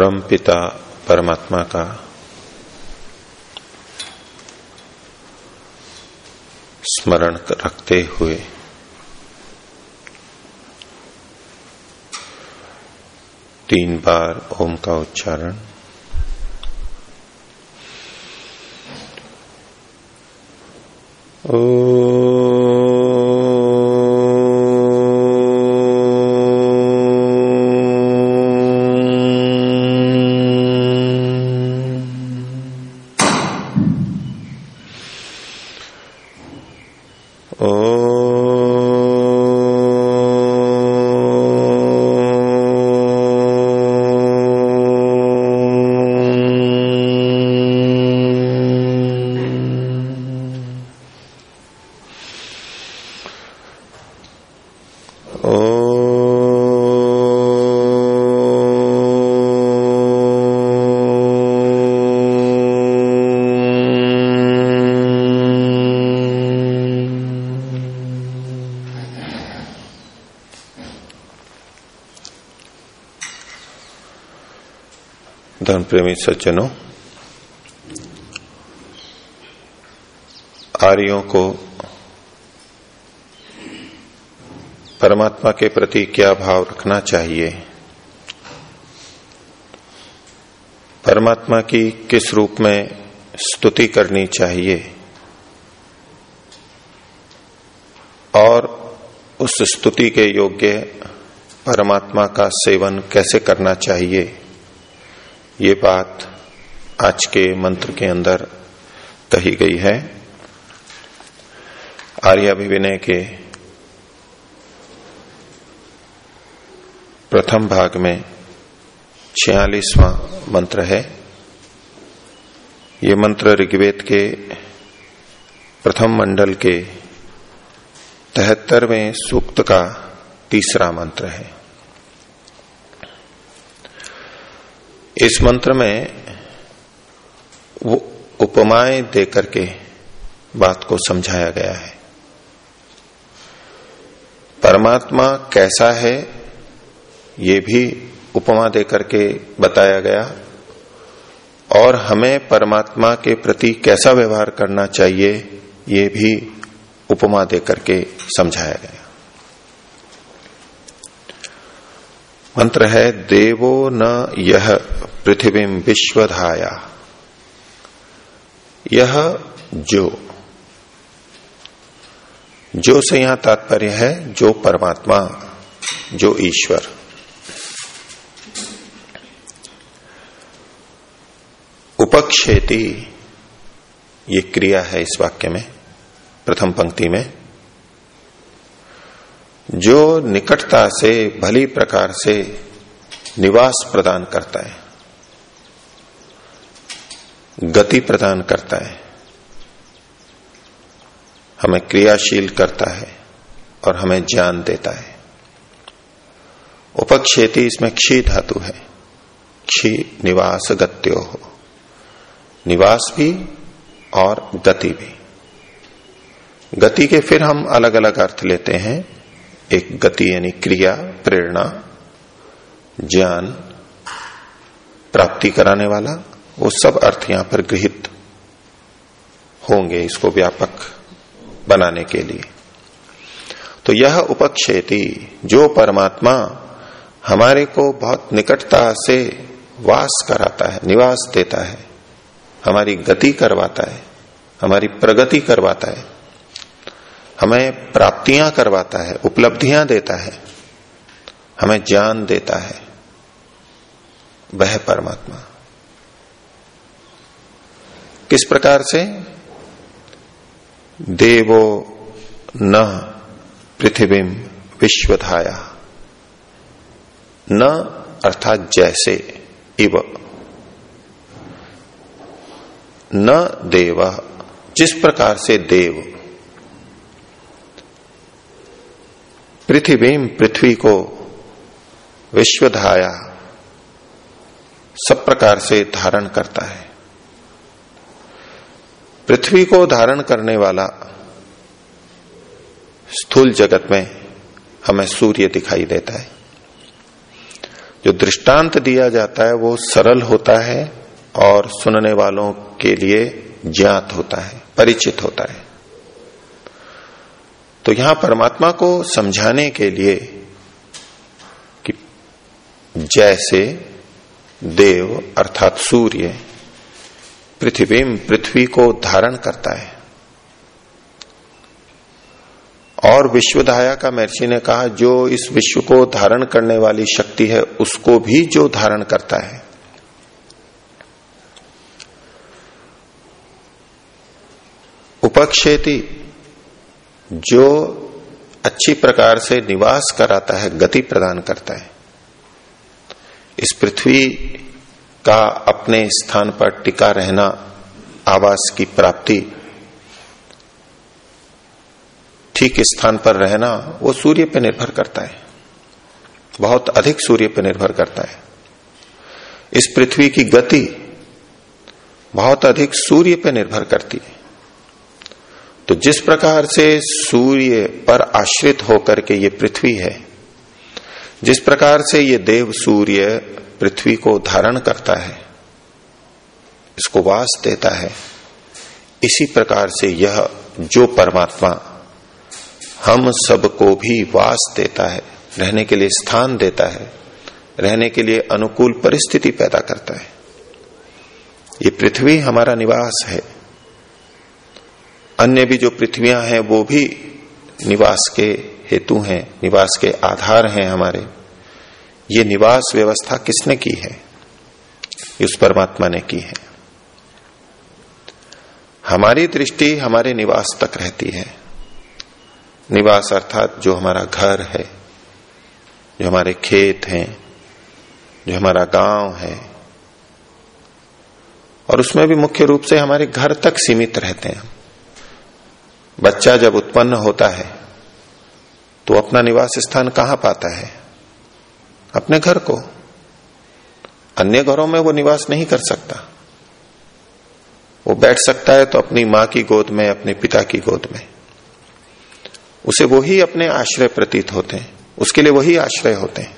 परम पिता परमात्मा का। स्मरण रखते हुए। तीन बार ओम का उच्चारण। ओ धर्म प्रेमी सज्जनों आर्यों को परमात्मा के प्रति क्या भाव रखना चाहिए? परमात्मा की किस रूप में स्तुति करनी चाहिए? और उस स्तुति के योग्य परमात्मा का सेवन कैसे करना चाहिए? ये बात आज के मंत्र के अंदर कही गई है। आर्याभिविनय के प्रथम भाग में छियालीसवां मंत्र है। ये मंत्र ऋग्वेद के प्रथम मंडल के तहत्तरवें सूक्त का तीसरा मंत्र है। इस मंत्र में वो उपमाएँ देकर के बात को समझाया गया है। परमात्मा कैसा है, ये भी उपमा देकर के बताया गया। और हमें परमात्मा के प्रति कैसा व्यवहार करना चाहिए, ये भी उपमा देकर के समझाया गया। मंत्र है, देवो न यह पृथ्वी विश्वधाया। यह जो। जो से यहाँ तात्पर्य है, जो परमात्मा, जो ईश्वर। उपक्षेति, ये क्रिया है इस वाक्य में, प्रथम पंक्ति में। जो निकटता से, भली प्रकार से निवास प्रदान करता है, गति प्रदान करता है, हमें क्रियाशील करता है और हमें ज्ञान देता है। उपक्षेति इसमें क्षी धातु है। क्षी निवास गत्यो हो। निवास भी और गति भी। गति के फिर हम अलग अलग अर्थ लेते हैं। एक गति यानी क्रिया, प्रेरणा, ज्ञान प्राप्ति कराने वाला, वो सब अर्थ यहाँ पर गृहित होंगे इसको व्यापक बनाने के लिए। तो यह उपक्षेति, जो परमात्मा हमारे को बहुत निकटता से वास कराता है, निवास देता है, हमारी गति करवाता है, हमारी प्रगति करवाता है हमें प्राप्तियाँ करवाता है, उपलब्धियाँ देता है, हमें ज्ञान देता है, वह परमात्मा। किस प्रकार से? देवो न पृथ्वी विश्वधाया। न अर्थात जैसे इव। न देव, जिस प्रकार से देव पृथ्वी पृथ्वी को विश्वधाया सब प्रकार से धारण करता है। पृथ्वी को धारण करने वाला स्थूल जगत में हमें सूर्य दिखाई देता है। जो दृष्टांत दिया जाता है, वो सरल होता है और सुनने वालों के लिए ज्ञात होता है, परिचित होता है। तो यहाँ परमात्मा को समझाने के लिए कि जैसे देव अर्थात सूर्य पृथ्वी पृथ्वी को धारण करता है। और विश्वधाया का महर्षि ने कहा, जो इस विश्व को धारण करने वाली शक्ति है, उसको भी जो धारण करता है। उपक्षेति जो अच्छी प्रकार से निवास कराता है, गति प्रदान करता है, इस पृथ्वी का अपने स्थान पर टिका रहना, आवास की प्राप्ति, ठीक स्थान पर रहना, वो सूर्य पर निर्भर करता है। बहुत अधिक सूर्य पर निर्भर करता है। इस पृथ्वी की गति बहुत अधिक सूर्य पर निर्भर करती है। तो जिस प्रकार से सूर्य पर आश्रित होकर के ये पृथ्वी है, जिस प्रकार से ये देव सूर्य पृथ्वी को धारण करता है, इसको वास देता है, इसी प्रकार से यह जो परमात्मा हम सबको भी वास देता है, रहने के लिए स्थान देता है, रहने के लिए अनुकूल परिस्थिति पैदा करता है, ये पृथ्वी हमारा निवास है। अन्य भी जो पृथ्वियाँ हैं, वो भी निवास के हेतु हैं, निवास के आधार हैं हमारे। ये निवास व्यवस्था किसने की है? उस परमात्मा ने की है। हमारी दृष्टि हमारे निवास तक रहती है। निवास अर्थात जो हमारा घर है, जो हमारे खेत हैं, जो हमारा गाँव है, और उसमें भी मुख्य रूप से हमारे घर तक सीमित रहते हैं। बच्चा जब उत्पन्न होता है तो अपना निवास स्थान कहाँ पाता है? अपने घर को। अन्य घरों में वो निवास नहीं कर सकता। वो बैठ सकता है तो अपनी माँ की गोद में, अपने पिता की गोद में। उसे वही अपने आश्रय प्रतीत होते हैं। उसके लिए वही आश्रय होते हैं।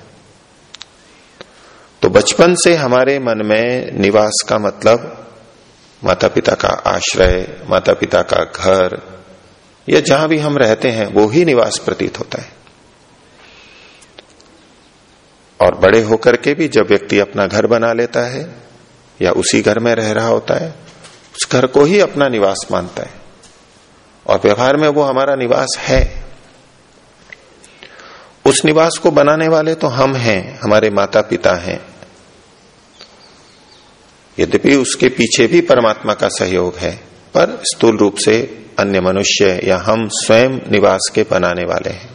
तो बचपन से हमारे मन में निवास का मतलब माता पिता का आश्रय माता पिता का घर या जहाँ भी हम रहते हैं, वो ही निवास प्रतीत होता है। और बड़े होकर के भी जब व्यक्ति अपना घर बना लेता है, या उसी घर में रह रहा होता है, उस घर को ही अपना निवास मानता है। और व्यवहार में वो हमारा निवास है। उस निवास को बनाने वाले तो हम हैं, हमारे माता पिता हैं। यद्यपि उसके पीछे भी परमात्मा का सहयोग है, पर स्थूल रूप से अन्य मनुष्य या हम स्वयं निवास के बनाने वाले हैं।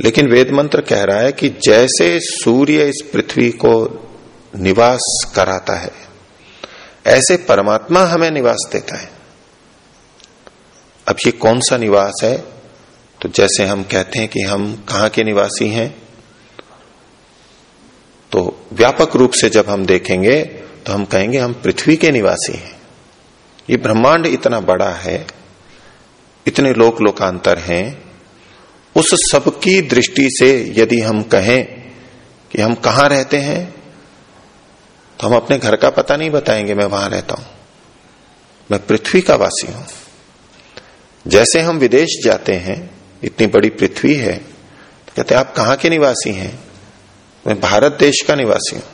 लेकिन वेद मंत्र कह रहा है कि जैसे सूर्य इस पृथ्वी को निवास कराता है, ऐसे परमात्मा हमें निवास देता है। अब ये कौन सा निवास है? तो जैसे हम कहते हैं कि हम कहा के निवासी हैं तो व्यापक रूप से जब हम देखेंगे तो हम कहेंगे हम पृथ्वी के निवासी हैं। ये ब्रह्मांड इतना बड़ा है, इतने लोक लोकांतर हैं, उस सब की दृष्टि से यदि हम कहें कि हम कहाँ रहते हैं तो हम अपने घर का पता नहीं बताएँगे, मैं वहाँ रहता हूँ। मैं पृथ्वी का वासी हूँ। जैसे हम विदेश जाते हैं, इतनी बड़ी पृथ्वी है तो कहते हैं, आप कहाँ के निवासी हैं? मैं भारत देश का निवासी हूँ।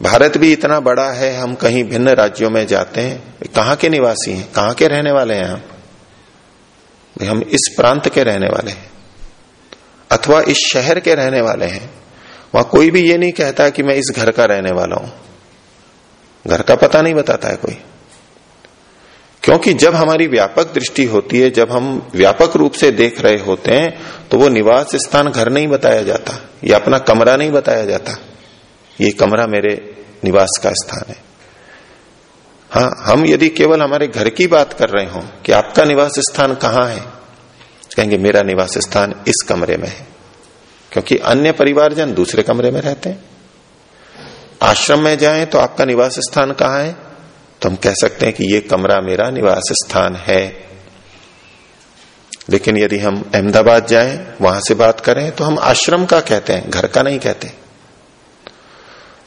भारत भी इतना बड़ा है, हम कहीं भिन्न राज्यों में जाते हैं। कहाँ के निवासी हैं? कहाँ के रहने वाले हैं हम? हम इस प्रांत के रहने वाले हैं, अथवा इस शहर के रहने वाले हैं। वहाँ कोई भी ये नहीं कहता कि मैं इस घर का रहने वाला हूँ। घर का पता नहीं बताता है कोई। क्योंकि जब हमारी व्यापक दृष्टि होती है, जब हम व्यापक रूप से देख रहे होते हैं तो वो निवास स्थान घर नहीं बताया जाता, या अपना कमरा नहीं बताया जाता। ये कमरा मेरे निवास का स्थान है। हाँ हम यदि केवल हमारे घर की बात कर रहे हो कि आपका निवास स्थान कहाँ है कहेंगे, मेरा निवास स्थान इस कमरे में है, क्योंकि अन्य परिवारजन दूसरे कमरे में रहते हैं। आश्रम में जाएँ तो आपका निवास स्थान कहाँ है? तो हम कह सकते हैं कि ये कमरा मेरा निवास स्थान है। लेकिन यदि हम अहमदाबाद जाएँ, वहाँ से बात करें तो हम आश्रम का कहते हैं, घर का नहीं कहते।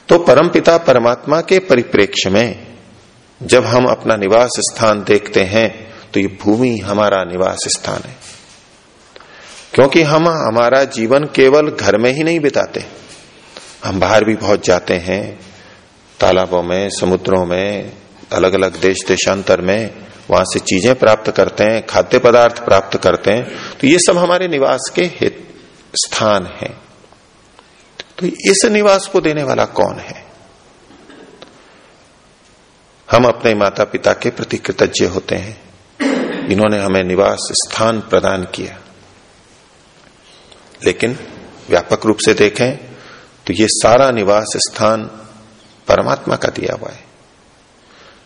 तो परमपिता परमात्मा के परिप्रेक्ष्य में, जब हम अपना निवास स्थान देखते हैं तो ये भूमि हमारा निवास स्थान है। क्योंकि हम हमारा जीवन केवल घर में ही नहीं बिताते। हम बाहर भी बहुत जाते हैं, तालाबों में, समुद्रों में अलग अलग देश देशांतर में, वहाँ से चीज़ें प्राप्त करते हैं, खाद्य पदार्थ प्राप्त करते हैं तो ये सब हमारे निवास के हित स्थान है। इस निवास को देने वाला कौन है? हम अपने माता पिता के प्रति कृतज्ञ होते हैं। इन्होंने हमें निवास स्थान प्रदान किया। लेकिन व्यापक रूप से देखें तो ये सारा निवास स्थान परमात्मा का दिया हुआ है।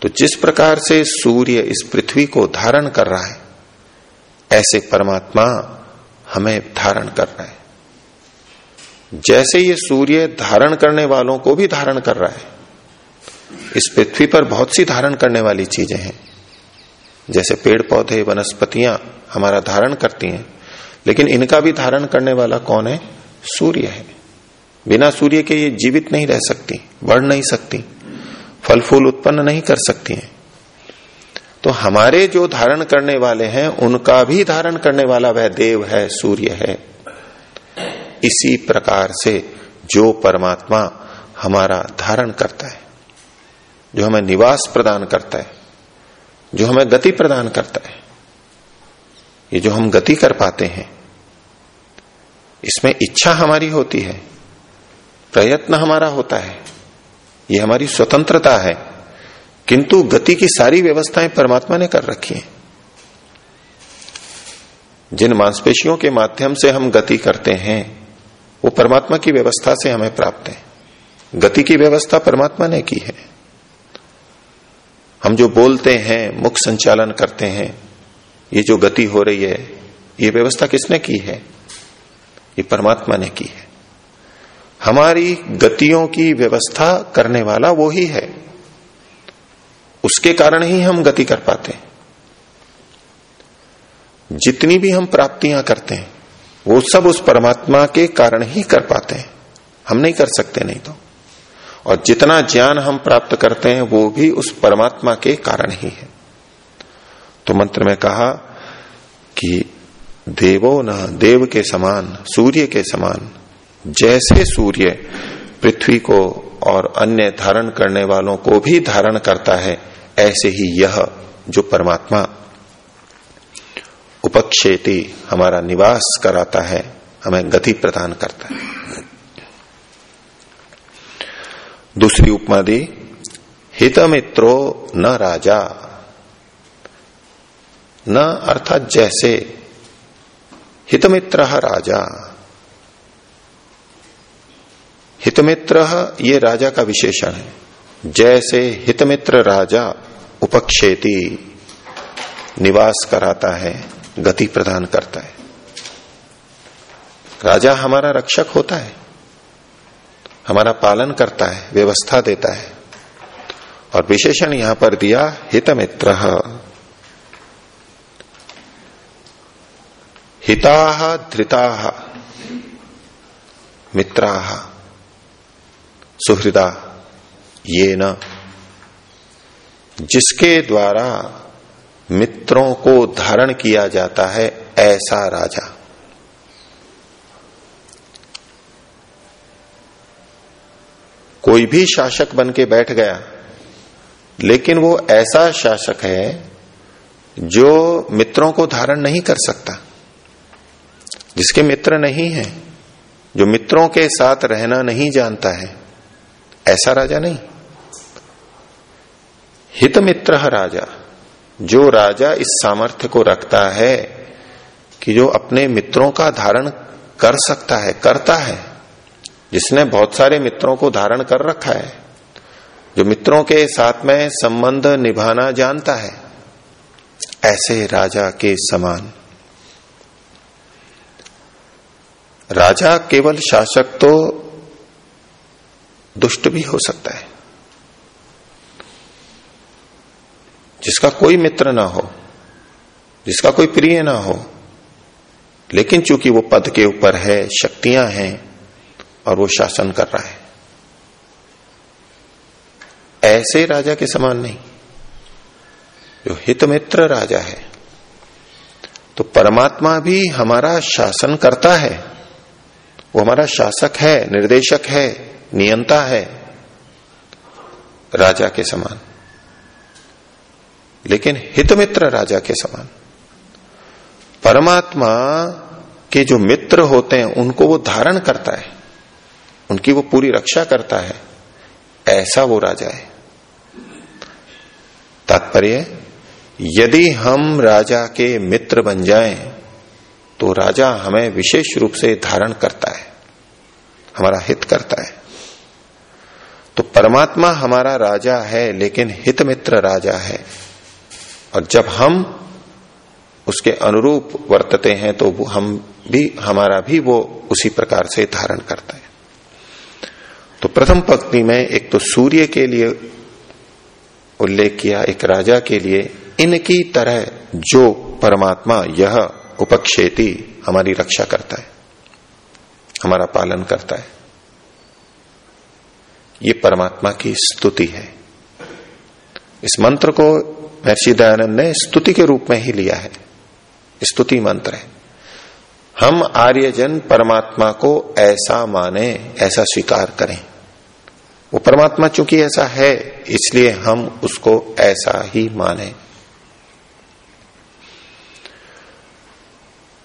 तो जिस प्रकार से सूर्य इस पृथ्वी को धारण कर रहा है, ऐसे परमात्मा हमें धारण कर रहा है। जैसे ये सूर्य धारण करने वालों को भी धारण कर रहा है, इस पृथ्वी पर बहुत सी धारण करने वाली चीज़ें हैं। जैसे पेड़ पौधे वनस्पतियाँ हमारा धारण करती हैं, लेकिन इनका भी धारण करने वाला कौन है? सूर्य है। बिना सूर्य के ये जीवित नहीं रह सकती, बढ़ नहीं सकती फल फूल उत्पन्न नहीं कर सकती हैं। तो हमारे जो धारण करने वाले हैं, उनका भी धारण करने वाला वह देव है, सूर्य है। इसी प्रकार से जो परमात्मा हमारा धारण करता है, जो हमें निवास प्रदान करता है, जो हमें गति प्रदान करता है, ये जो हम गति कर पाते हैं, इसमें इच्छा हमारी होती है, प्रयत्न हमारा होता है, ये हमारी स्वतंत्रता है, किंतु गति की सारी व्यवस्थाएँ परमात्मा ने कर रखी हैं। जिन मांसपेशियों के माध्यम से हम गति करते हैं वो परमात्मा की व्यवस्था से हमें प्राप्त है। गति की व्यवस्था परमात्मा ने की है। हम जो बोलते हैं, मुख संचालन करते हैं, ये जो गति हो रही है, ये व्यवस्था किसने की है? ये परमात्मा ने की है। हमारी गतियों की व्यवस्था करने वाला वो ही है। उसके कारण ही हम गति कर पाते हैं। जितनी भी हम प्राप्तियाँ करते हैं वो सब उस परमात्मा के कारण ही कर पाते हैं। हम नहीं कर सकते नहीं तो। और जितना ज्ञान हम प्राप्त करते हैं, वो भी उस परमात्मा के कारण ही है। तो मंत्र में कहा कि देवो न, देव के समान, सूर्य के समान, जैसे सूर्य पृथ्वी को और अन्य धारण करने वालों को भी धारण करता है, ऐसे ही यह जो परमात्मा उपक्षेति हमारा निवास कराता है, हमें गति प्रदान करता है। दूसरी उपमा दी हित मित्रो न राजा। न अर्थात जैसे, हितमित्र राजा। हितमित्र ये राजा का विशेषण है। जैसे हितमित्र राजा उपक्षेति निवास कराता है गति प्रदान करता है। राजा हमारा रक्षक होता है। हमारा पालन करता है, व्यवस्था देता है। और विशेषण यहाँ पर दिया, हितमित्र। हिता धृता, मित्रा। सुहृदा ये न जिसके द्वारा मित्रों को धारण किया जाता है ऐसा राजा। कोई भी शासक बन के बैठ गया, लेकिन वो ऐसा शासक है जो मित्रों को धारण नहीं कर सकता, जिसके मित्र नहीं है, जो मित्रों के साथ रहना नहीं जानता है, ऐसा राजा नहीं। हित मित्र राजा। जो राजा इस सामर्थ्य को रखता है कि जो अपने मित्रों का धारण कर सकता है, करता है। जिसने बहुत सारे मित्रों को धारण कर रखा है, जो मित्रों के साथ में संबंध निभाना जानता है, ऐसे राजा के समान। राजा केवल शासक तो दुष्ट भी हो सकता है। जिसका कोई मित्र ना हो, जिसका कोई प्रिय ना हो, लेकिन चूँकि वो पद के ऊपर है, शक्तियाँ हैं और वो शासन कर रहा है। ऐसे राजा के समान नहीं। जो हित मित्र राजा है तो परमात्मा भी हमारा शासन करता है। वो हमारा शासक है, निर्देशक है, नियंता है, राजा के समान। लेकिन हितमित्र राजा के समान। परमात्मा के जो मित्र होते हैं, उनको वो धारण करता है। उनकी वो पूरी रक्षा करता है। ऐसा वो राजा है। तात्पर्य, यदि हम राजा के मित्र बन जाएँ तो राजा हमें विशेष रूप से धारण करता है। हमारा हित करता है। तो परमात्मा हमारा राजा है, लेकिन हित मित्र राजा है। और जब हम उसके अनुरूप वर्तते हैं तो हम भी, हमारा भी वो उसी प्रकार से धारण करता है। तो प्रथम पंक्ति में एक तो सूर्य के लिए उल्लेख किया, एक राजा के लिए, इनकी तरह जो परमात्मा यह उपक्षेती हमारी रक्षा करता है, हमारा पालन करता है, ये परमात्मा की स्तुति है। इस मंत्र को महर्षि दयानंद ने स्तुति के रूप में ही लिया है। स्तुति मंत्र है। हम आर्यजन परमात्मा को ऐसा माने, ऐसा स्वीकार करें। वो परमात्मा चूँकि ऐसा है, इसलिए हम उसको ऐसा ही माने।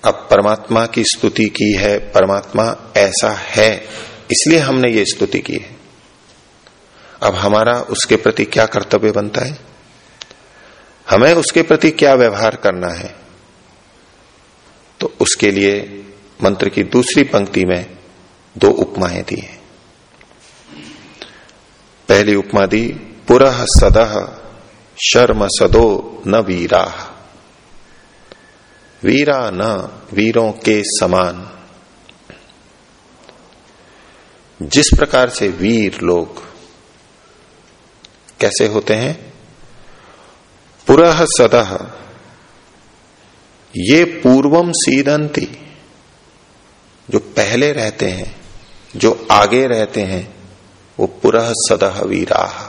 अब परमात्मा की स्तुति की है, परमात्मा ऐसा है, इसलिए हमने ये स्तुति की है। अब हमारा उसके प्रति क्या कर्तव्य बनता है? हमें उसके प्रति क्या व्यवहार करना है? तो उसके लिए मंत्र की दूसरी पंक्ति में दो उपमाएँ दी हैं। पहली उपमा दी पुरह सदह शर्म सदो न वीरा। वीरा न, वीरों के समान। जिस प्रकार से वीर लोग कैसे होते हैं? पुरह सदह ये पूर्वम सीदंती जो पहले रहते हैं, जो आगे रहते हैं, वो पुरह सदह वीराह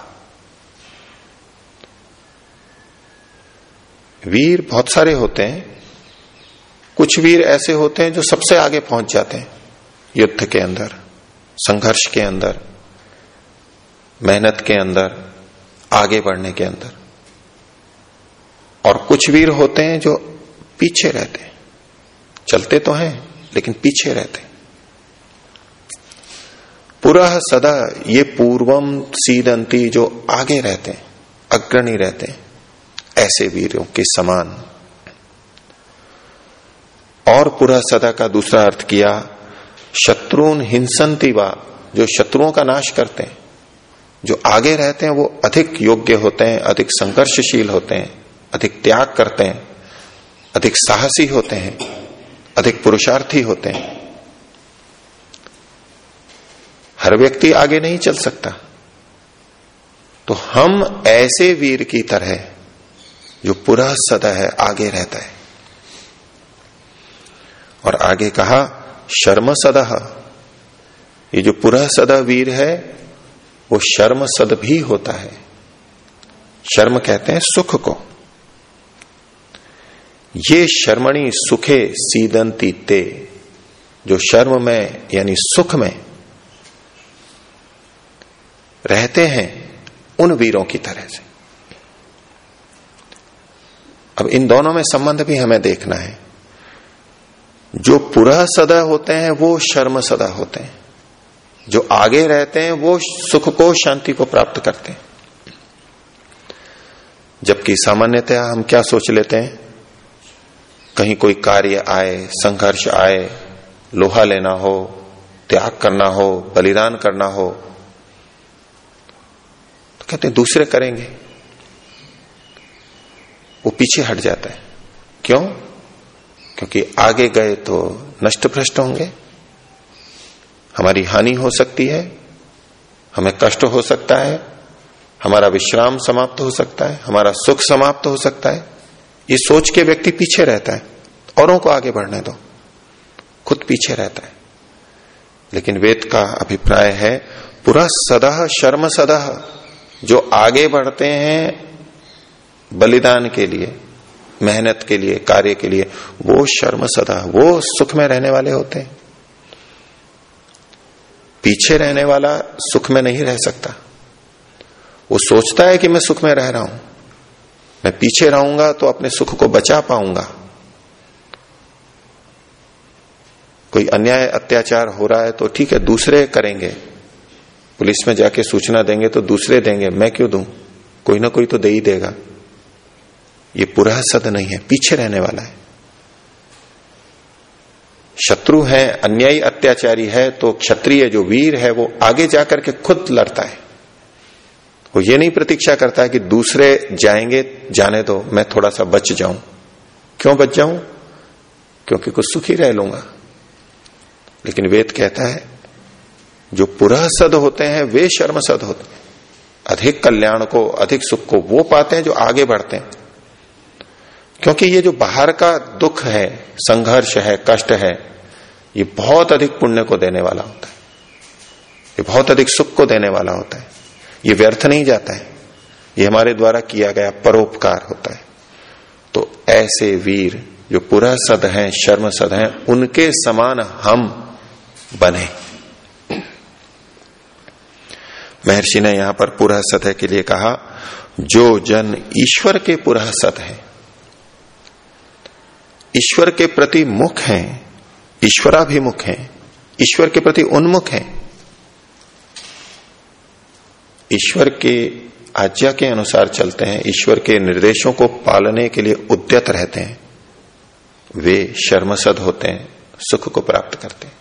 वीर बहुत सारे होते हैं। कुछ वीर ऐसे होते हैं जो सबसे आगे पहुँच जाते हैं, युद्ध के अंदर, संघर्ष के अंदर, मेहनत के अंदर, आगे बढ़ने के अंदर। और कुछ वीर होते हैं जो पीछे रहते हैं। चलते तो हैं, लेकिन पीछे रहते हैं। सदा ये पूर्वम सीदंती जो आगे रहते हैं, अग्रणी रहते हैं, ऐसे वीरों के समान। और पुरह सदा का दूसरा अर्थ किया, शत्रुन हिंसंती वा, जो शत्रुओं का नाश करते हैं, जो आगे रहते हैं, वो अधिक योग्य होते हैं, अधिक संघर्षशील होते हैं। अधिक त्याग करते हैं, अधिक साहसी होते हैं, अधिक पुरुषार्थी होते हैं। हर व्यक्ति आगे नहीं चल सकता। तो हम ऐसे वीर की तरह जो पूरा सदा है आगे रहता है। और आगे कहा, शर्म सदा ये जो पूरा सदा वीर है, वो शर्म सद भी होता है। शर्म कहते हैं सुख को। ये शर्मणी सुखे सीदंती ते, जो शर्म में यानी सुख में रहते हैं उन वीरों की तरह से। अब इन दोनों में संबंध भी हमें देखना है। जो पुरह सदा होते हैं, वो शर्म सदा होते हैं। जो आगे रहते हैं, वो सुख को, शांति को प्राप्त करते हैं। जबकि सामान्यतः हम क्या सोच लेते हैं? कहीं कोई कार्य आए, संघर्ष आए, लोहा लेना हो, त्याग करना हो, बलिदान करना हो तो कहते हैं, दूसरे करेंगे। वो पीछे हट जाता है। क्यों? क्योंकि आगे गए तो नष्ट भ्रष्ट होंगे। हमारी हानि हो सकती है, हमें कष्ट हो सकता है, हमारा विश्राम समाप्त हो सकता है, हमारा सुख समाप्त हो सकता है। ये सोच के व्यक्ति पीछे रहता है। औरों को आगे बढ़ने दो। खुद पीछे रहता है। लेकिन वेद का अभिप्राय है, पूरा सदह शर्म सदह, जो आगे बढ़ते हैं बलिदान के लिए, मेहनत के लिए, कार्य के लिए, वो शर्म सदा वो सुख में रहने वाले होते हैं। पीछे रहने वाला सुख में नहीं रह सकता। वो सोचता है कि मैं सुख में रह रहा हूँ। मैं पीछे रहूँगा तो अपने सुख को बचा पाऊँगा। कोई अन्याय अत्याचार हो रहा है तो ठीक है, दूसरे करेंगे। पुलिस में जाके सूचना देंगे तो दूसरे देंगे। मैं क्यों दूँ? कोई ना कोई तो दे ही देगा। ये पूरा सद नहीं है, पीछे रहने वाला है। शत्रु है, अन्यायी अत्याचारी है तो क्षत्रिय जो वीर है, वो आगे जाकर के खुद लड़ता है। वो ये नहीं प्रतीक्षा करता है कि दूसरे जाएँगे, जाने दो, मैं थोड़ा सा बच जाऊँ। क्यों बच जाऊँ? क्योंकि कुछ सुखी रह लूँगा। लेकिन वेद कहता है, जो पुरह सद होते हैं, वे शर्म सद होते हैं। अधिक कल्याण को, अधिक सुख को वो पाते हैं जो आगे बढ़ते हैं। क्योंकि ये जो बाहर का दुख है, संघर्ष है, कष्ट है, ये बहुत अधिक पुण्य को देने वाला होता है। ये बहुत अधिक सुख को देने वाला होता है। ये व्यर्थ नहीं जाता है। ये हमारे द्वारा किया गया परोपकार होता है। तो ऐसे वीर जो पुरा सद हैं शर्म सद हैं, उनके समान हम बने। महर्षि ने यहाँ पर पुरा सत के लिए कहा, जो जन ईश्वर के पुरा सत है, ईश्वर के प्रति मुख हैं, ईश्वराभिमुख हैं, ईश्वर के प्रति उन्मुख हैं ईश्वर के आज्ञा के अनुसार चलते हैं, ईश्वर के निर्देशों को पालने के लिए उद्यत रहते हैं। वे शर्मसद होते हैं, सुख को प्राप्त करते हैं।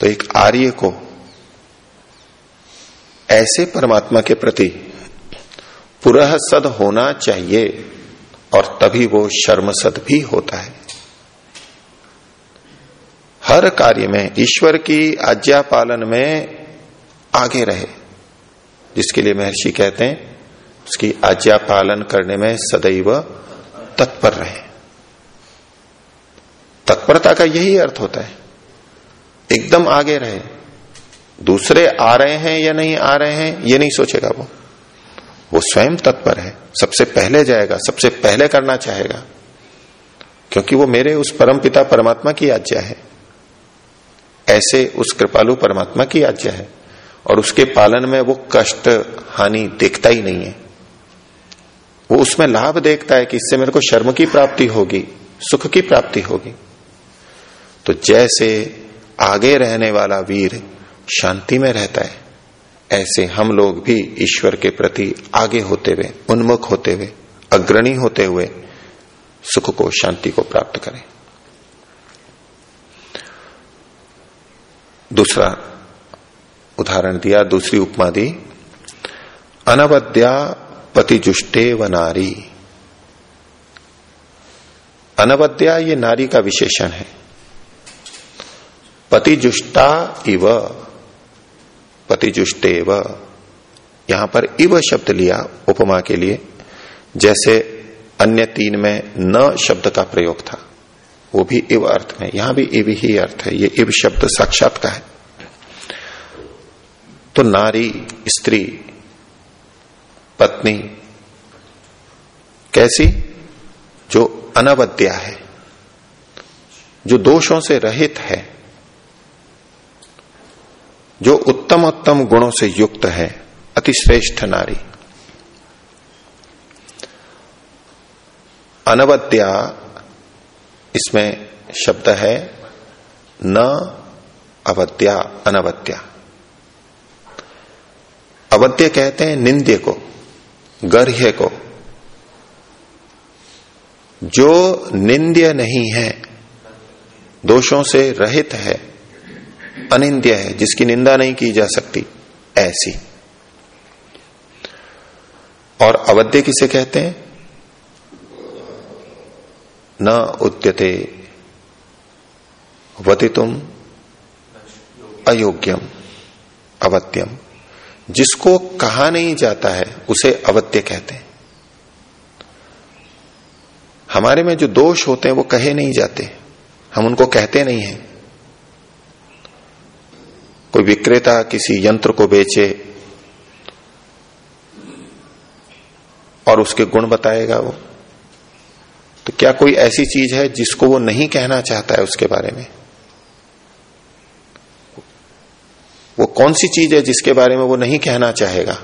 तो एक आर्य को ऐसे परमात्मा के प्रति पुरह सद होना चाहिए और तभी वो शर्मसद भी होता है। हर कार्य में ईश्वर की आज्ञा पालन में आगे रहे। जिसके लिए महर्षि कहते हैं, उसकी आज्ञा पालन करने में सदैव तत्पर रहे। तत्परता का यही अर्थ होता है। एकदम आगे रहे। दूसरे आ रहे हैं या नहीं आ रहे हैं, ये नहीं सोचेगा वो। वो स्वयं तत्पर है। सबसे पहले जाएगा, सबसे पहले करना चाहेगा। क्योंकि वो मेरे उस परम पिता परमात्मा की आज्ञा है। ऐसे उस कृपालु परमात्मा की आज्ञा है। और उसके पालन में वो कष्ट, हानि देखता ही नहीं है। वो उसमें लाभ देखता है कि इससे मेरे को शर्म की प्राप्ति होगी, सुख की प्राप्ति होगी। तो जैसे आगे रहने वाला वीर शांति में रहता है, ऐसे हम लोग भी ईश्वर के प्रति आगे होते हुए, उन्मुख होते हुए, अग्रणी होते हुए सुख को, शांति को प्राप्त करें। दूसरा उदाहरण दिया, दूसरी उपमा दी, अनवद्या पतिजुष्टे व नारी। अनवद्या ये नारी का विशेषण है। पतिजुष्टा इव पतिजुष्टे व यहाँ पर इव शब्द लिया उपमा के लिए, जैसे अन्य तीन में न शब्द का प्रयोग था, वो भी इव अर्थ में, यहाँ भी इव ही अर्थ है, ये इव शब्द साक्षात का है। तो नारी, स्त्री, पत्नी, कैसी? जो अनवद्या है, जो दोषों से रहित है, जो उत्तम उत्तम गुणों से युक्त है, अतिश्रेष्ठ नारी। अनवद्या, इसमें शब्द है न अवद्या, अनवद्या। अवद्य कहते हैं निंद्य को, गर्ह्य को। जो निंद्य नहीं है, दोषों से रहित है, अनिंद्य है, जिसकी निंदा नहीं की जा सकती, ऐसी। और अवध्य किसे कहते हैं? न उद्यते, वतितुम अयोग्यम, अवत्यम। जिसको कहा नहीं जाता है, उसे अवत्य कहते हैं। हमारे में जो दोष होते हैं, वो कहे नहीं जाते। हम उनको कहते नहीं हैं। कोई विक्रेता किसी यंत्र को बेचे और उसके गुण बताएगा वो तो क्या कोई ऐसी चीज़ है जिसको वो नहीं कहना चाहता है उसके बारे में? वो कौन सी चीज़ है जिसके बारे में वो नहीं कहना चाहेगा?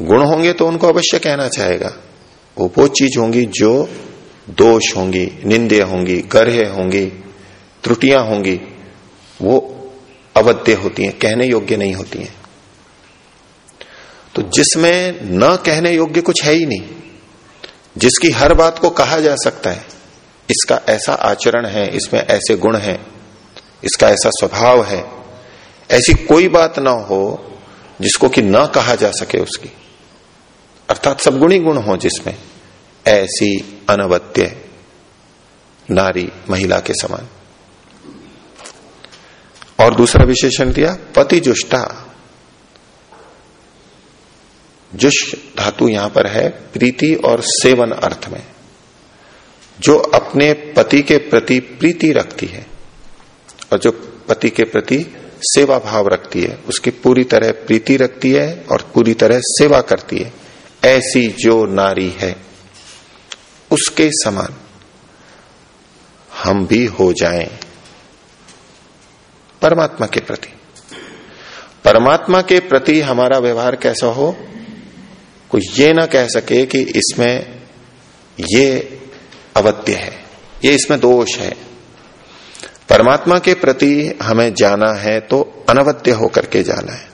गुण होंगे तो उनको अवश्य कहना चाहेगा। वो वो चीज़ होंगी जो दोष होंगी, निंदे होंगी, गर्हे होंगी, त्रुटियाँ होंगी, वो अवध्य होती हैं, कहने योग्य नहीं होती हैं। तो जिसमें न कहने योग्य कुछ है ही नहीं, जिसकी हर बात को कहा जा सकता है, इसका ऐसा आचरण है, इसमें ऐसे गुण हैं, इसका ऐसा स्वभाव है ऐसी कोई बात ना हो जिसको कि न कहा जा सके उसकी। अर्थात सब गुणी गुण हो जिसमें ऐसी अनवत्य नारी महिला के समान। और दूसरा विशेषण दिया, पति जुष्टा। जुष धातु यहाँ पर है प्रीति और सेवन अर्थ में, जो अपने पति के प्रति प्रीति रखती है। और जो पति के प्रति सेवा भाव रखती है, उसकी पूरी तरह प्रीति रखती है और पूरी तरह सेवा करती है। ऐसी जो नारी है, उसके समान हम भी हो जाएँ परमात्मा के प्रति। परमात्मा के प्रति हमारा व्यवहार कैसा हो, कोई ये ना कह सके कि इसमें ये अवत्य है, ये इसमें दोष है। परमात्मा के प्रति हमें जाना है तो अनवत्य होकर के जाना है।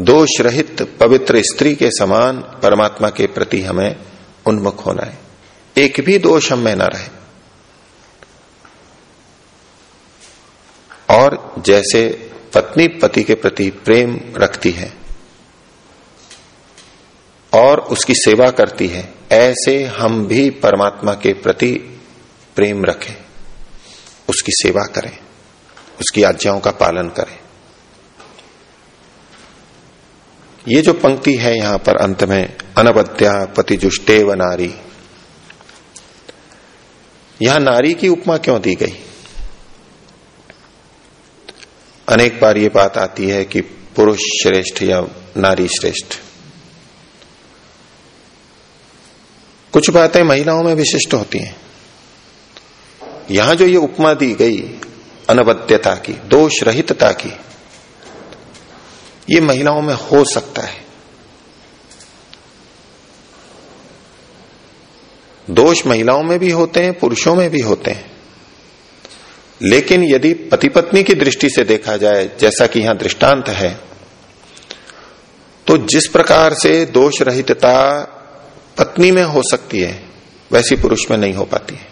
दोष रहित पवित्र स्त्री के समान परमात्मा के प्रति हमें उन्मुख होना है। एक भी दोष हम में न रहे। और जैसे पत्नी पति के प्रति प्रेम रखती है और उसकी सेवा करती है, ऐसे हम भी परमात्मा के प्रति प्रेम रखें। उसकी सेवा करें, उसकी आज्ञाओं का पालन करें। ये जो पंक्ति है यहाँ पर अंत में, अनवद्या पतिजुष्टे व नारी। यहाँ नारी की उपमा क्यों दी गई? अनेक बार ये बात आती है कि पुरुष श्रेष्ठ या नारी श्रेष्ठ। कुछ बातें महिलाओं में विशिष्ट होती हैं। यहाँ जो ये उपमा दी गई अनवद्यता की दोष रहितता की, ये महिलाओं में हो सकता है। दोष महिलाओं में भी होते हैं, पुरुषों में भी होते हैं। लेकिन यदि पति पत्नी की दृष्टि से देखा जाए, जैसा कि यहाँ दृष्टांत है तो जिस प्रकार से दोष रहितता पत्नी में हो सकती है, वैसी पुरुष में नहीं हो पाती है।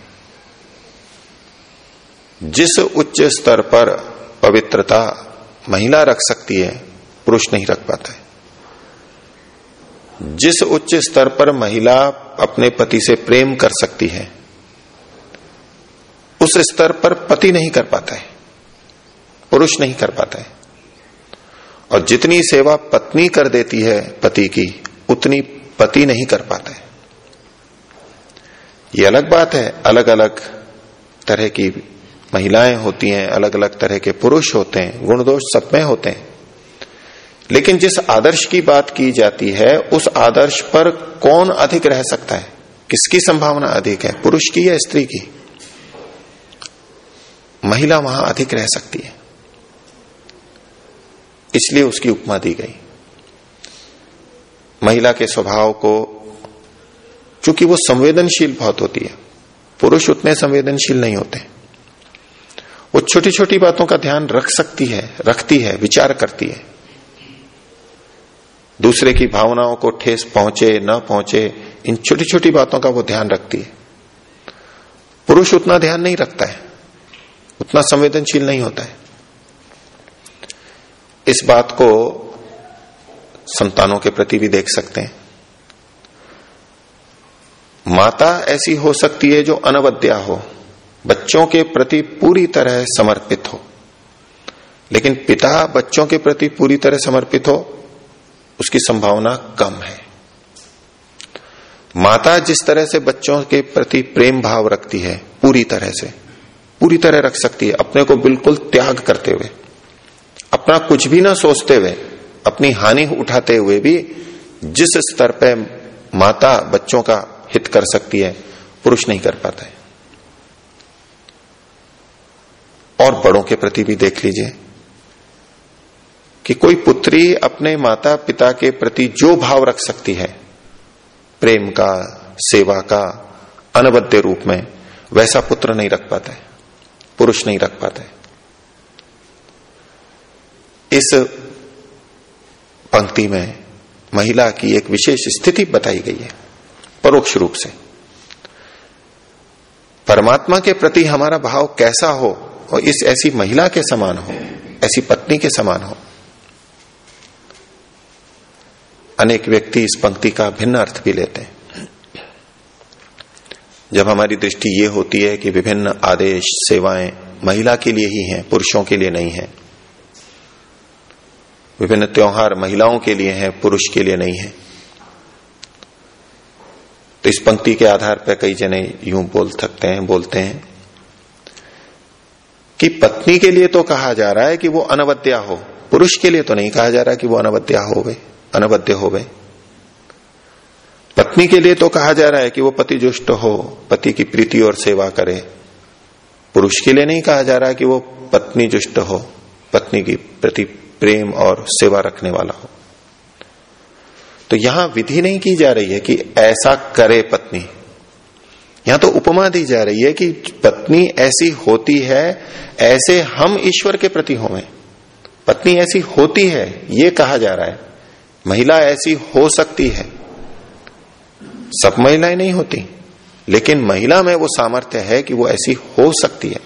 जिस उच्च स्तर पर पवित्रता महिला रख सकती है, पुरुष नहीं रख पाता है। जिस उच्च स्तर पर महिला अपने पति से प्रेम कर सकती है, उस स्तर पर पति नहीं कर पाता है, पुरुष नहीं कर पाता है। और जितनी सेवा पत्नी कर देती है पति की, उतनी पति नहीं कर पाता है। ये अलग बात है अलग अलग तरह की महिलाएँ होती हैं अलग अलग तरह के पुरुष होते हैं गुण दोष सब में होते हैं। लेकिन जिस आदर्श की बात की जाती है, उस आदर्श पर कौन अधिक रह सकता है? किसकी संभावना अधिक है, पुरुष की या स्त्री की? महिला वहाँ अधिक रह सकती है। इसलिए उसकी उपमा दी गई। महिला के स्वभाव को, चूँकि वो संवेदनशील बहुत होती है, पुरुष उतने संवेदनशील नहीं होते। वो छोटी छोटी बातों का ध्यान रख सकती है, रखती है, विचार करती है। दूसरे की भावनाओं को ठेस पहुँचे, न पहुँचे, इन छोटी छोटी बातों का वो ध्यान रखती है। पुरुष उतना ध्यान नहीं रखता है, उतना संवेदनशील नहीं होता है। इस बात को संतानों के प्रति भी देख सकते हैं। माता ऐसी हो सकती है जो अनवद्या हो बच्चों के प्रति पूरी तरह समर्पित हो। लेकिन पिता बच्चों के प्रति पूरी तरह समर्पित हो, उसकी संभावना कम है। माता जिस तरह से बच्चों के प्रति प्रेम भाव रखती है, पूरी तरह से, पूरी तरह रख सकती है, अपने को बिल्कुल त्याग करते हुए, अपना कुछ भी ना सोचते हुए, अपनी हानि उठाते हुए भी जिस स्तर पर माता बच्चों का हित कर सकती है, पुरुष नहीं कर पाता है। और बड़ों के प्रति भी देख लीजिए कि कोई पुत्री अपने माता पिता के प्रति जो भाव रख सकती है, प्रेम का, सेवा का, अनबद्ध रूप में, वैसा पुत्र नहीं रख पाता है, पुरुष नहीं रख पाता है। इस पंक्ति में महिला की एक विशेष स्थिति बताई गई है, परोक्ष रूप से। परमात्मा के प्रति हमारा भाव कैसा हो और इस ऐसी महिला के समान हो, ऐसी पत्नी के समान हो। अनेक व्यक्ति इस पंक्ति का भिन्न अर्थ भी लेते हैं। जब हमारी दृष्टि ये होती है कि विभिन्न आदेश, सेवाएँ महिला के लिए ही हैं, पुरुषों के लिए नहीं है। विभिन्न त्योहार महिलाओं के लिए हैं, पुरुष के लिए नहीं है। तो इस पंक्ति के आधार पर कई जने यूँ बोल सकते हैं, बोलते हैं कि पत्नी के लिए तो कहा जा रहा है कि वो अनवद्या हो। पुरुष के लिए तो नहीं कहा जा रहा कि वो अनवद्या हो गए, अनवद्य हो गए। पत्नी के लिए तो कहा जा रहा है कि वो पति जुष्ट हो, पति की प्रीति और सेवा करे। पुरुष के लिए नहीं कहा जा रहा है कि वो पत्नी जुष्ट हो, पत्नी की प्रति प्रेम और सेवा रखने वाला हो। तो यहाँ विधि नहीं की जा रही है कि ऐसा करे पत्नी। यहाँ तो उपमा दी जा रही है कि पत्नी ऐसी होती है, ऐसे हम ईश्वर के प्रति होवे। पत्नी ऐसी होती है, ये कहा जा रहा है। महिला ऐसी हो सकती है। सब महिलाएँ नहीं होती, लेकिन महिला में वो सामर्थ्य है कि वो ऐसी हो सकती है।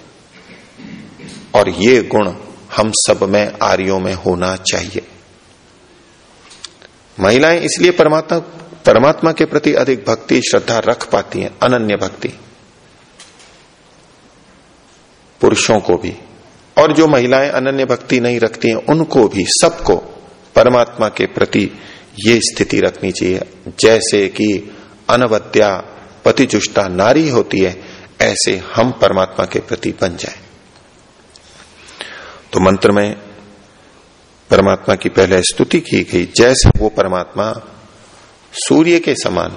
और ये गुण हम सब में आर्यों में होना चाहिए। महिलाएँ इसलिए परमात्मा परमात्मा के प्रति अधिक भक्ति, श्रद्धा रख पाती हैं, अनन्य भक्ति। पुरुषों को भी। और जो महिलाएँ अनन्य भक्ति नहीं रखती हैं, उनको भी, सबको परमात्मा के प्रति ये स्थिति रखनी चाहिए। जैसे कि अनवद्या पतिजुष्टा नारी होती है, ऐसे हम परमात्मा के प्रति बन जाए। तो मंत्र में परमात्मा की पहले स्तुति की गई। जैसे वो परमात्मा सूर्य के समान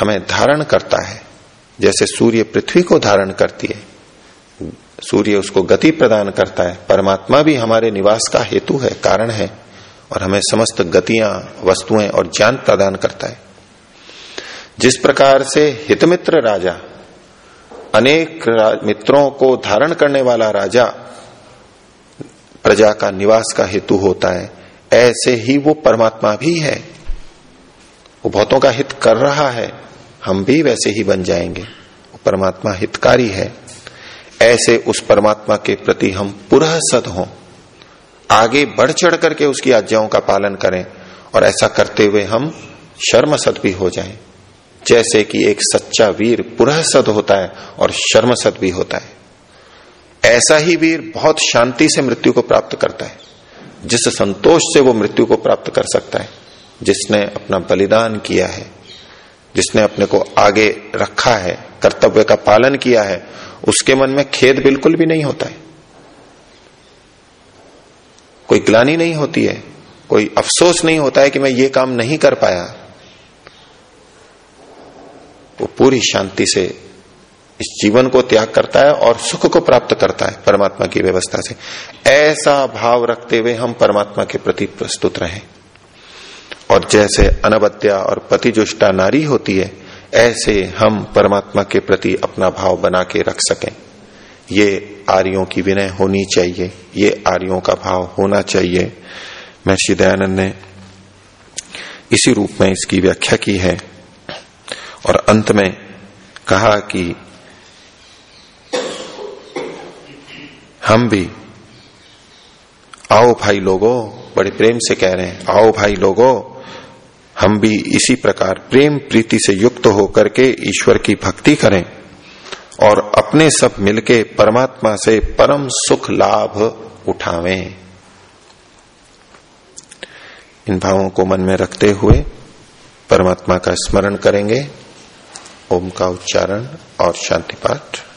हमें धारण करता है। जैसे सूर्य पृथ्वी को धारण करती है, सूर्य उसको गति प्रदान करता है। परमात्मा भी हमारे निवास का हेतु है, कारण है, और हमें समस्त गतियाँ, वस्तुएँ और ज्ञान प्रदान करता है। जिस प्रकार से हितमित्र राजा, अनेक मित्रों को धारण करने वाला राजा प्रजा का निवास का हेतु होता है, ऐसे ही वो परमात्मा भी है। वो बहुतों का हित कर रहा है, हम भी वैसे ही बन जाएँगे। वो परमात्मा हितकारी है। ऐसे उस परमात्मा के प्रति हम पुरह सद हों। आगे बढ़ चढ़ करके उसकी आज्ञाओं का पालन करें और ऐसा करते हुए हम शर्मसद भी हो जाएँ। जैसे कि एक सच्चा वीर पुरह सद होता है और शर्मसद भी होता है। ऐसा ही वीर बहुत शांति से मृत्यु को प्राप्त करता है। जिस संतोष से वो मृत्यु को प्राप्त कर सकता है। जिसने अपना बलिदान किया है, जिसने अपने को आगे रखा है, कर्तव्य का पालन किया है, उसके मन में खेद बिल्कुल भी नहीं होता है। कोई ग्लानी नहीं होती है, कोई अफसोस नहीं होता है कि मैं ये काम नहीं कर पाया। वो पूरी शांति से इस जीवन को त्याग करता है और सुख को प्राप्त करता है परमात्मा की व्यवस्था से। ऐसा भाव रखते हुए हम परमात्मा के प्रति प्रस्तुत रहें। और जैसे अनवत्या और पतिजुष्टा नारी होती है, ऐसे हम परमात्मा के प्रति अपना भाव बना के रख सकें। ये आर्यों की विनय होनी चाहिए, ये आर्यों का भाव होना चाहिए। महर्षि दयानंद ने इसी रूप में इसकी व्याख्या की है और अंत में कहा कि हम भी, आओ भाई लोगो, बड़े प्रेम से कह रहे हैं, आओ भाई लोगो हम भी इसी प्रकार प्रेम प्रीति से युक्त होकर के ईश्वर की भक्ति करें और अपने सब मिलके परमात्मा से परम सुख लाभ उठावें। इन भावों को मन में रखते हुए परमात्मा का स्मरण करेंगे। ओम का उच्चारण और शांति पाठ